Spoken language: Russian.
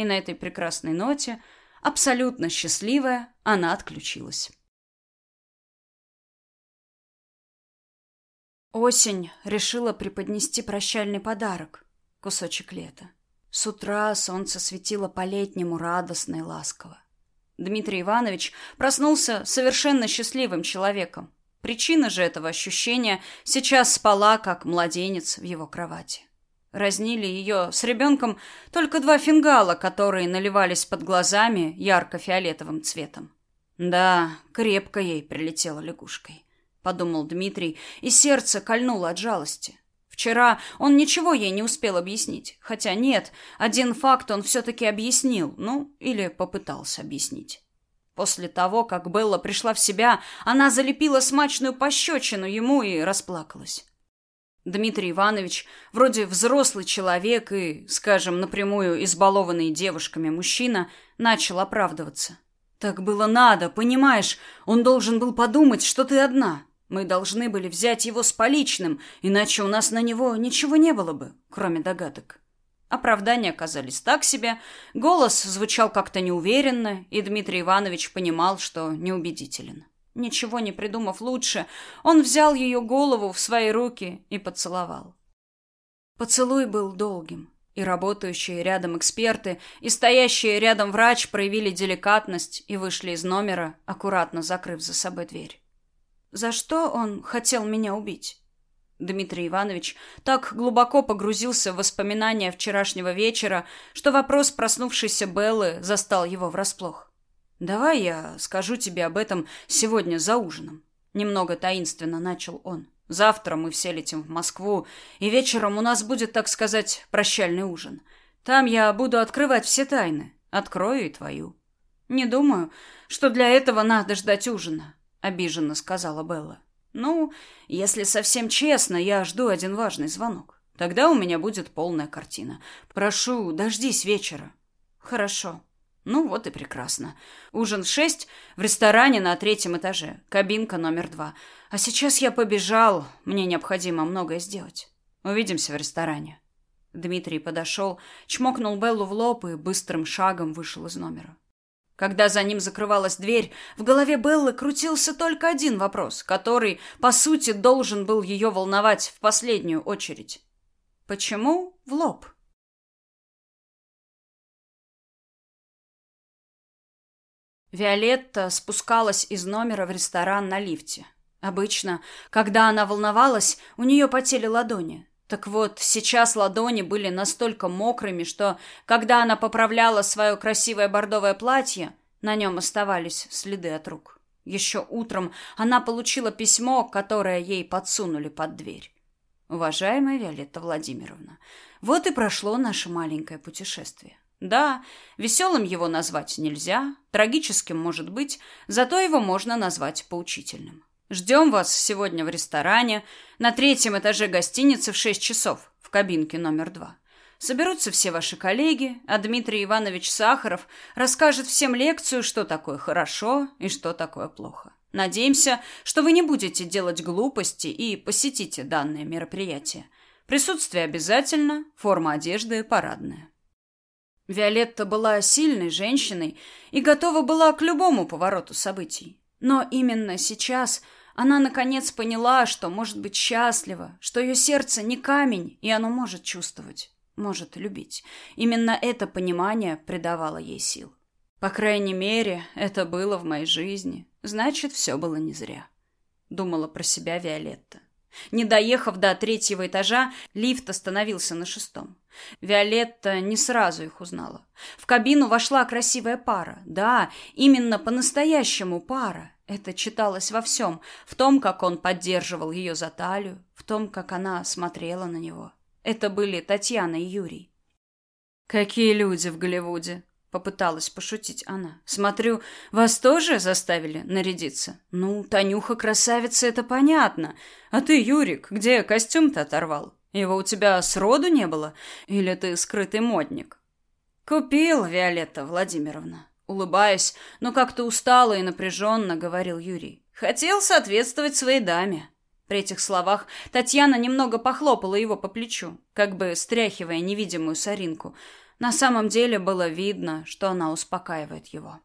И на этой прекрасной ноте, абсолютно счастливая, она отключилась. Осень решила преподнести прощальный подарок — кусочек лета. С утра солнце светило по-летнему радостно и ласково. Дмитрий Иванович проснулся совершенно счастливым человеком. Причина же этого ощущения сейчас спала, как младенец в его кровати. Разнили ее с ребенком только два фингала, которые наливались под глазами ярко-фиолетовым цветом. Да, крепко ей прилетела лягушкой, подумал Дмитрий, и сердце кольнуло от жалости. Вчера он ничего ей не успел объяснить. Хотя нет, один факт он все-таки объяснил, ну, или попытался объяснить. После того, как Белла пришла в себя, она залепила смачную пощечину ему и расплакалась. Дмитрий Иванович, вроде взрослый человек и, скажем, напрямую избалованный девушками мужчина, начал оправдываться. «Так было надо, понимаешь? Он должен был подумать, что ты одна. Мы должны были взять его с поличным, иначе у нас на него ничего не было бы, кроме догадок. Оправдания оказались так себе, голос звучал как-то неуверенно, и Дмитрий Иванович понимал, что неубедителен. Ничего не придумав лучше, он взял ее голову в свои руки и поцеловал. Поцелуй был долгим, и работающие рядом эксперты, и стоящие рядом врач проявили деликатность и вышли из номера, аккуратно закрыв за собой дверь. За что он хотел меня убить? Дмитрий Иванович так глубоко погрузился в воспоминания вчерашнего вечера, что вопрос проснувшейся Беллы застал его врасплох. «Давай я скажу тебе об этом сегодня за ужином», — немного таинственно начал он. «Завтра мы все летим в Москву, и вечером у нас будет, так сказать, прощальный ужин. Там я буду открывать все тайны, открою и твою. Не думаю, что для этого надо ждать ужина обиженно сказала Белла. Ну, если совсем честно, я жду один важный звонок. Тогда у меня будет полная картина. Прошу, дождись вечера. Хорошо. Ну вот и прекрасно. Ужин в шесть в ресторане на третьем этаже. Кабинка номер два. А сейчас я побежал. Мне необходимо многое сделать. Увидимся в ресторане. Дмитрий подошел, чмокнул Беллу в лоб и быстрым шагом вышел из номера. Когда за ним закрывалась дверь, в голове Беллы крутился только один вопрос, который, по сути, должен был ее волновать в последнюю очередь. Почему в лоб? Виолетта спускалась из номера в ресторан на лифте. Обычно, когда она волновалась, у нее потели ладони. Так вот, сейчас ладони были настолько мокрыми, что, когда она поправляла свое красивое бордовое платье, на нем оставались следы от рук. Еще утром она получила письмо, которое ей подсунули под дверь. Уважаемая Виолетта Владимировна, вот и прошло наше маленькое путешествие. Да, веселым его назвать нельзя, трагическим может быть, зато его можно назвать поучительным. Ждем вас сегодня в ресторане на третьем этаже гостиницы в шесть часов в кабинке номер два. Соберутся все ваши коллеги, а Дмитрий Иванович Сахаров расскажет всем лекцию, что такое хорошо и что такое плохо. Надеемся, что вы не будете делать глупости и посетите данное мероприятие. Присутствие обязательно, форма одежды парадная. Виолетта была сильной женщиной и готова была к любому повороту событий. Но именно сейчас – она наконец поняла, что может быть счастлива, что ее сердце не камень, и оно может чувствовать, может любить. Именно это понимание придавало ей сил. По крайней мере, это было в моей жизни. Значит, все было не зря. Думала про себя Виолетта. Не доехав до третьего этажа, лифт остановился на шестом. Виолетта не сразу их узнала. В кабину вошла красивая пара. Да, именно по-настоящему пара. Это читалось во всем. В том, как он поддерживал ее за талию, в том, как она смотрела на него. Это были Татьяна и Юрий. «Какие люди в Голливуде!» — попыталась пошутить она. «Смотрю, вас тоже заставили нарядиться?» «Ну, Танюха красавица, это понятно. А ты, Юрик, где костюм-то оторвал? Его у тебя сроду не было? Или ты скрытый модник?» «Купил, Виолетта Владимировна», Улыбаясь, но как-то устало и напряженно говорил Юрий. Хотел соответствовать своей даме. При этих словах Татьяна немного похлопала его по плечу, как бы стряхивая невидимую соринку. На самом деле было видно, что она успокаивает его.